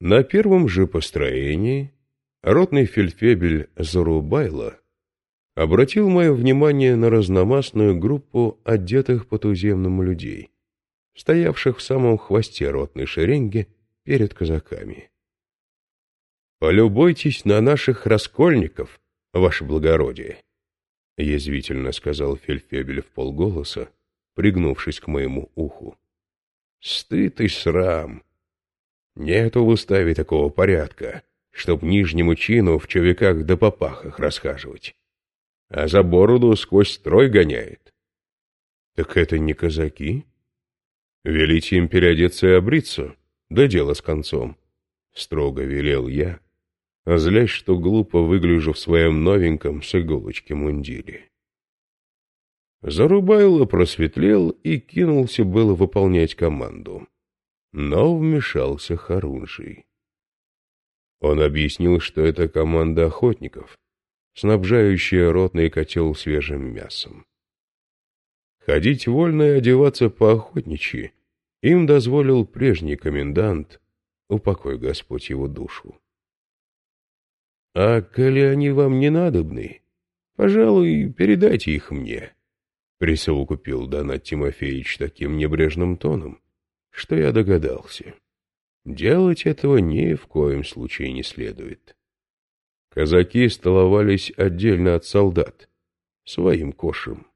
На первом же построении ротный фельдфебель Зарубайло обратил мое внимание на разномастную группу одетых по-туземному людей, стоявших в самом хвосте ротной шеренги перед казаками. «Полюбуйтесь на наших раскольников, ваше благородие», — язвительно сказал фельдфебель в полголоса, пригнувшись к моему уху. «Стыд и срам! Нету в уставе такого порядка, чтоб нижнему чину в човеках да попахах расхаживать, а за бороду сквозь строй гоняет». «Так это не казаки?» «Велите им переодеться и обриться, да дело с концом», — строго велел я, злясь, что глупо выгляжу в своем новеньком с иголочки мундире. Зарубайло просветлел и кинулся было выполнять команду. Но вмешался Харунжий. Он объяснил, что это команда охотников, снабжающая ротный котел свежим мясом. Ходить вольно и одеваться по-охотничьи им дозволил прежний комендант, упокой Господь его душу. — А коли они вам не надобны, пожалуй, передайте их мне, — присовокупил Донат Тимофеевич таким небрежным тоном, что я догадался. Делать этого ни в коем случае не следует. Казаки столовались отдельно от солдат, своим кошем.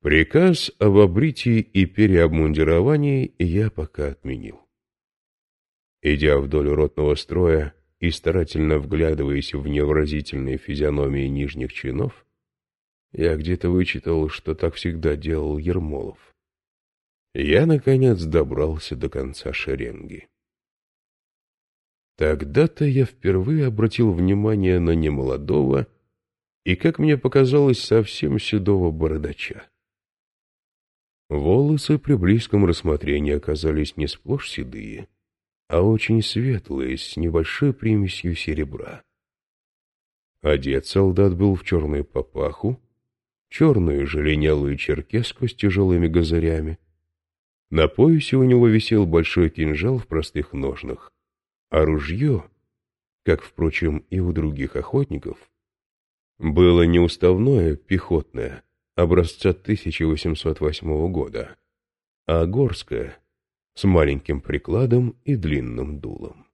Приказ об обритии и переобмундировании я пока отменил. Идя вдоль ротного строя и старательно вглядываясь в невразительные физиономии нижних чинов, я где-то вычитал, что так всегда делал Ермолов. Я, наконец, добрался до конца шеренги. Тогда-то я впервые обратил внимание на немолодого и, как мне показалось, совсем седого бородача. Волосы при близком рассмотрении оказались не сплошь седые, а очень светлые, с небольшой примесью серебра. Одет солдат был в черную папаху, черную же линялую черкеску с тяжелыми газырями. На поясе у него висел большой кинжал в простых ножнах, а ружье, как, впрочем, и у других охотников, было неуставное пехотное, образца 1808 года, а горское, с маленьким прикладом и длинным дулом.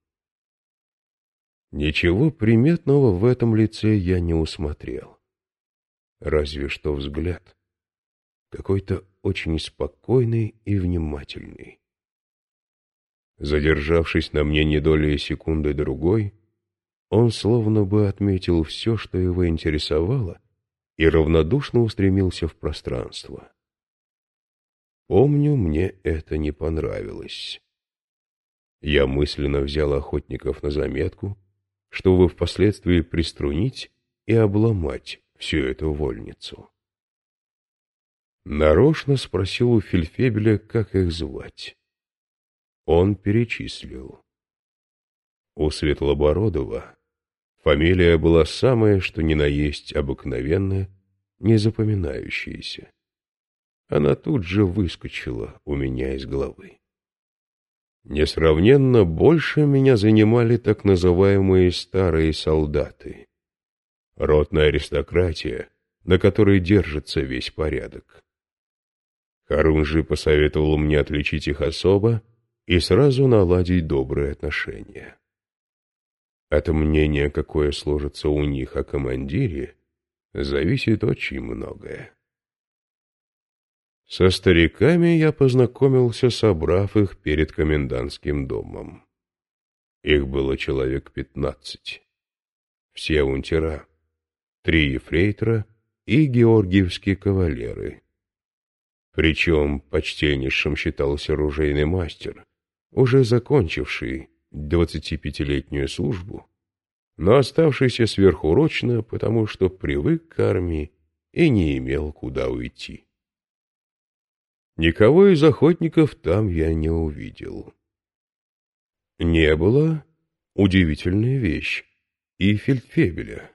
Ничего приметного в этом лице я не усмотрел. Разве что взгляд. Какой-то очень спокойный и внимательный. Задержавшись на мне не долей секунды другой, он словно бы отметил все, что его интересовало, и равнодушно устремился в пространство. Помню, мне это не понравилось. Я мысленно взял охотников на заметку, чтобы впоследствии приструнить и обломать всю эту вольницу. Нарочно спросил у Фельфебеля, как их звать. Он перечислил. У Светлобородова фамилия была самая, что ни на есть обыкновенная, незапоминающаяся она тут же выскочила у меня из головы. Несравненно больше меня занимали так называемые старые солдаты. Ротная аристократия, на которой держится весь порядок. Харунжи посоветовал мне отличить их особо и сразу наладить добрые отношения. От мнения, какое сложится у них о командире, зависит очень многое. Со стариками я познакомился, собрав их перед комендантским домом. Их было человек пятнадцать. Все унтера, три ефрейтора и георгиевские кавалеры. Причем почтеннейшим считался ружейный мастер, уже закончивший двадцатипятилетнюю службу, но оставшийся сверхурочно, потому что привык к армии и не имел куда уйти. Никого из охотников там я не увидел. Не было, удивительная вещь, и фельдфебеля.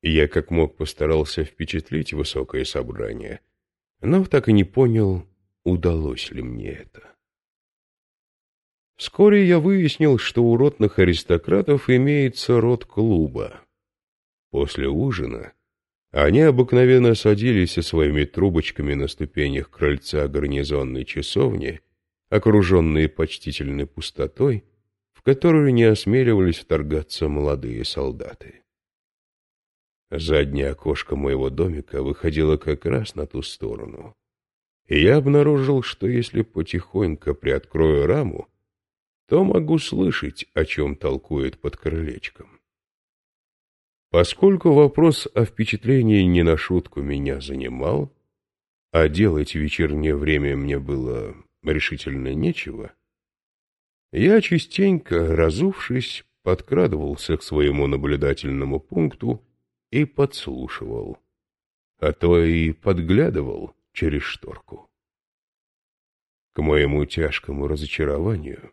Я как мог постарался впечатлить высокое собрание, но так и не понял, удалось ли мне это. Вскоре я выяснил, что у ротных аристократов имеется род клуба. После ужина они обыкновенно садились со своими трубочками на ступенях крыльца гарнизонной часовни, окруженные почтительной пустотой, в которую не осмеливались вторгаться молодые солдаты. Заднее окошко моего домика выходило как раз на ту сторону, и я обнаружил, что если потихоньку приоткрою раму, то могу слышать, о чем толкует под крылечком. Поскольку вопрос о впечатлении не на шутку меня занимал, а делать вечернее время мне было решительно нечего, я частенько, разувшись, подкрадывался к своему наблюдательному пункту и подслушивал, а то и подглядывал через шторку. К моему тяжкому разочарованию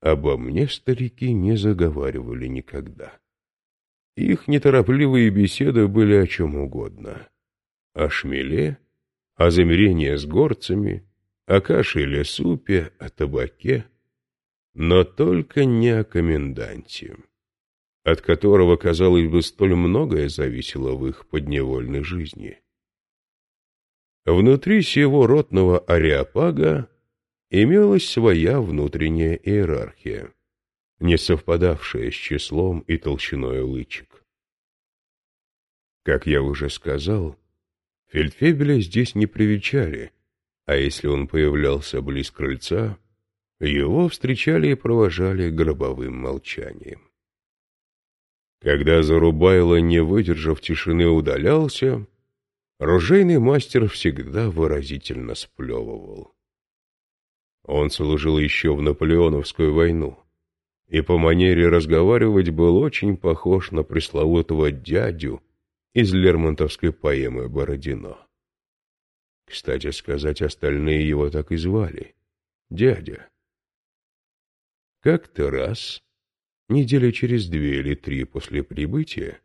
обо мне старики не заговаривали никогда. Их неторопливые беседы были о чем угодно. О шмеле, о замерении с горцами, о каше или супе, о табаке, но только не о коменданте от которого, казалось бы, столь многое зависело в их подневольной жизни. Внутри сего ротного ареопага имелась своя внутренняя иерархия, не совпадавшая с числом и толщиной лычек. Как я уже сказал, фельдфебеля здесь не привечали, а если он появлялся близ крыльца, его встречали и провожали гробовым молчанием. Когда Зарубайло, не выдержав тишины, удалялся, ружейный мастер всегда выразительно сплевывал. Он служил еще в Наполеоновскую войну, и по манере разговаривать был очень похож на пресловутого дядю из Лермонтовской поэмы «Бородино». Кстати сказать, остальные его так и звали — дядя. Как-то раз недели через две или три после прибытия,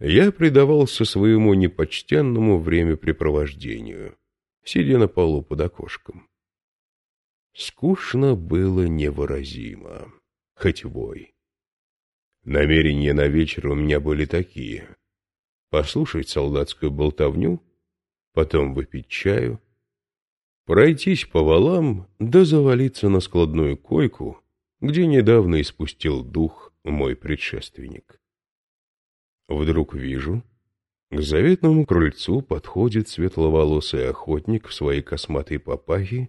я предавался своему непочтенному времяпрепровождению, сидя на полу под окошком. Скучно было невыразимо, хоть вой. Намерения на вечер у меня были такие — послушать солдатскую болтовню, потом выпить чаю, пройтись по валам да завалиться на складную койку — где недавно испустил дух мой предшественник. Вдруг вижу, к заветному крыльцу подходит светловолосый охотник в своей косматой папахе,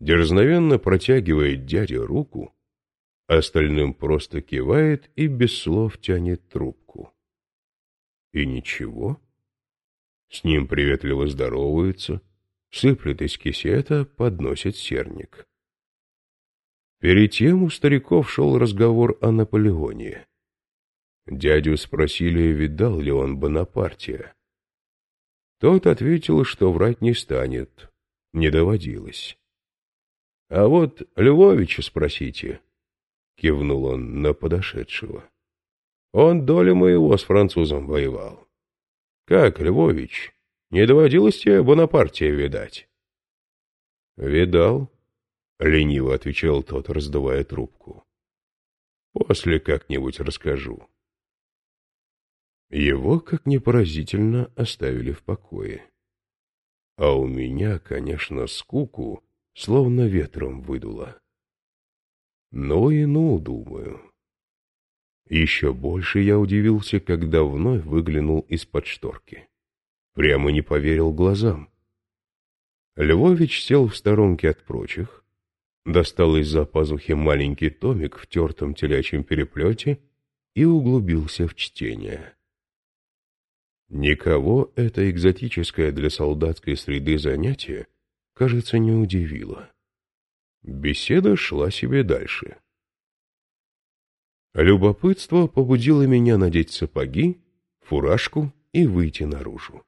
дерзновенно протягивает дяде руку, остальным просто кивает и без слов тянет трубку. И ничего. С ним приветливо здороваются, сыплет из кисета, подносит серник. Перед тем у стариков шел разговор о Наполеоне. Дядю спросили, видал ли он Бонапартия. Тот ответил, что врать не станет, не доводилось. — А вот Львовича спросите, — кивнул он на подошедшего. — Он долю моего с французом воевал. — Как, Львович, не доводилось тебе Бонапартия видать? — Видал, — лениво отвечал тот, раздувая трубку. «После как-нибудь расскажу». Его, как ни поразительно, оставили в покое. А у меня, конечно, скуку словно ветром выдуло. Ну и ну, думаю. Еще больше я удивился, когда вновь выглянул из-под шторки. Прямо не поверил глазам. Львович сел в сторонке от прочих, достал из-за пазухи маленький томик в тертом телячьем переплете и углубился в чтение. Никого это экзотическое для солдатской среды занятие, кажется, не удивило. Беседа шла себе дальше. Любопытство побудило меня надеть сапоги, фуражку и выйти наружу.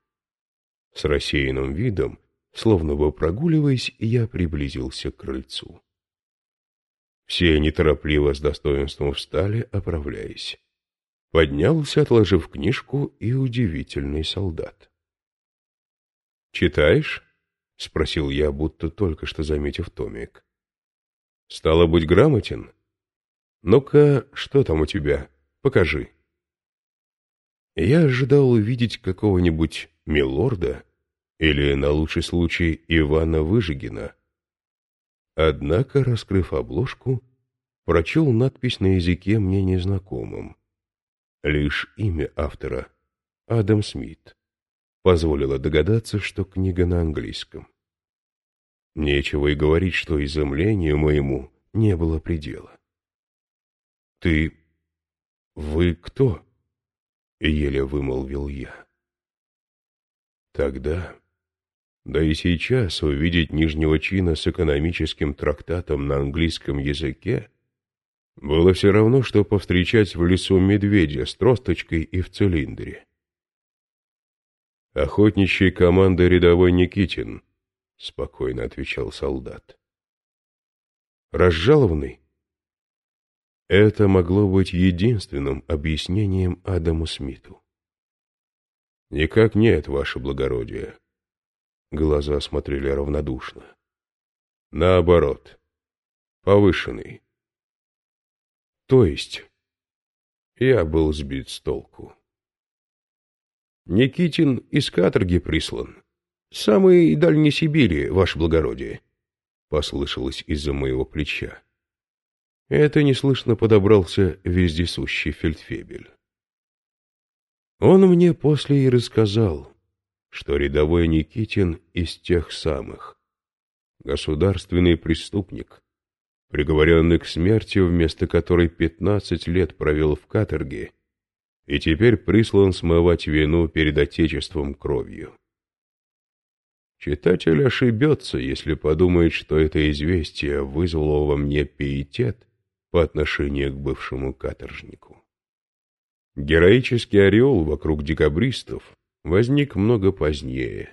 С рассеянным видом, словно бы прогуливаясь, я приблизился к крыльцу. Все неторопливо с достоинством встали, оправляясь. Поднялся, отложив книжку, и удивительный солдат. «Читаешь?» — спросил я, будто только что заметив томик. Стало быть, грамотен? Ну-ка, что там у тебя? Покажи. Я ожидал увидеть какого-нибудь милорда или, на лучший случай, Ивана Выжигина. Однако, раскрыв обложку, прочел надпись на языке мне незнакомым. Лишь имя автора — Адам Смит — позволило догадаться, что книга на английском. Нечего и говорить, что изумлению моему не было предела. «Ты... вы кто?» — еле вымолвил я. Тогда, да и сейчас, увидеть нижнего чина с экономическим трактатом на английском языке было все равно, что повстречать в лесу медведя с тросточкой и в цилиндре. «Охотничьей команды рядовой Никитин», — спокойно отвечал солдат. «Разжалованный?» Это могло быть единственным объяснением Адаму Смиту. «Никак нет, ваше благородие». Глаза смотрели равнодушно. «Наоборот, повышенный». «То есть?» Я был сбит с толку. «Никитин из каторги прислан», самой дальней Сибири, ваше благородие», — послышалось из-за моего плеча. Это неслышно подобрался вездесущий фельдфебель. Он мне после и рассказал, что рядовой Никитин из тех самых. Государственный преступник, приговоренный к смерти, вместо которой пятнадцать лет провел в каторге, и теперь прислан смывать вину перед Отечеством кровью. Читатель ошибется, если подумает, что это известие вызвало во мне пиетет по отношению к бывшему каторжнику. Героический ореол вокруг декабристов возник много позднее,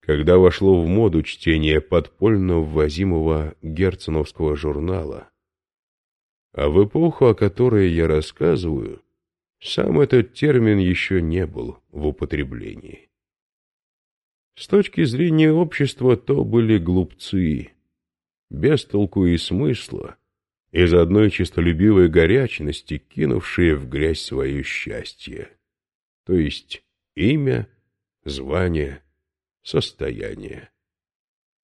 когда вошло в моду чтение подпольно ввозимого герценовского журнала. А в эпоху, о которой я рассказываю, сам этот термин еще не был в употреблении. С точки зрения общества то были глупцы, без толку и смысла, из одной честолюбивой горячности, кинувшие в грязь свое счастье, то есть имя, звание, состояние.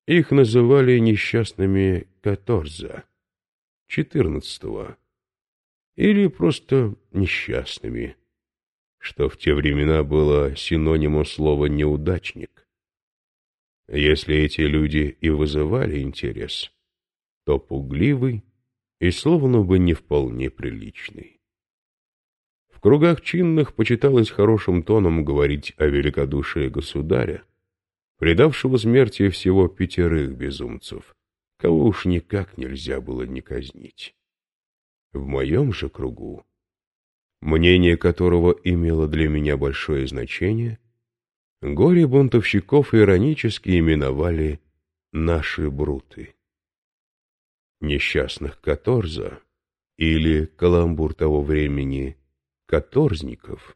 Их называли несчастными каторза, четырнадцатого, или просто несчастными, что в те времена было синонимом слова «неудачник». Если эти люди и вызывали интерес, то пугливый и словно бы не вполне приличный. В кругах чинных почиталось хорошим тоном говорить о великодушии государя, предавшего смерти всего пятерых безумцев, кого уж никак нельзя было не казнить. В моем же кругу, мнение которого имело для меня большое значение — Горе бунтовщиков иронически именовали «наши бруты». Несчастных Каторза, или каламбур того времени Каторзников,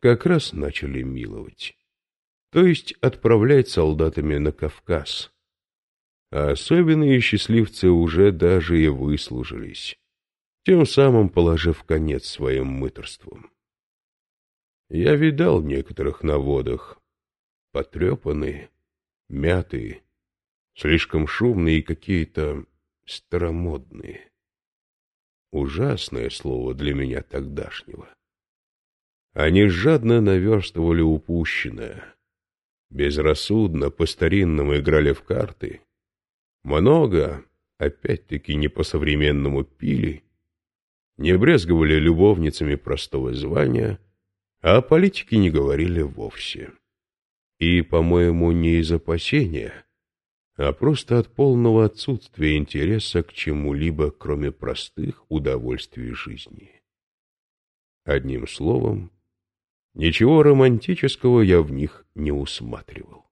как раз начали миловать, то есть отправлять солдатами на Кавказ. А особенные счастливцы уже даже и выслужились, тем самым положив конец своим мыторствам. Я видал некоторых на водах, потрепанные, мятые, слишком шумные и какие-то старомодные. Ужасное слово для меня тогдашнего. Они жадно наверстывали упущенное, безрассудно, по-старинному играли в карты, много, опять-таки не по-современному пили, не брезговали любовницами простого звания, а о политике не говорили вовсе. И, по-моему, не из опасения, а просто от полного отсутствия интереса к чему-либо, кроме простых удовольствий жизни. Одним словом, ничего романтического я в них не усматривал.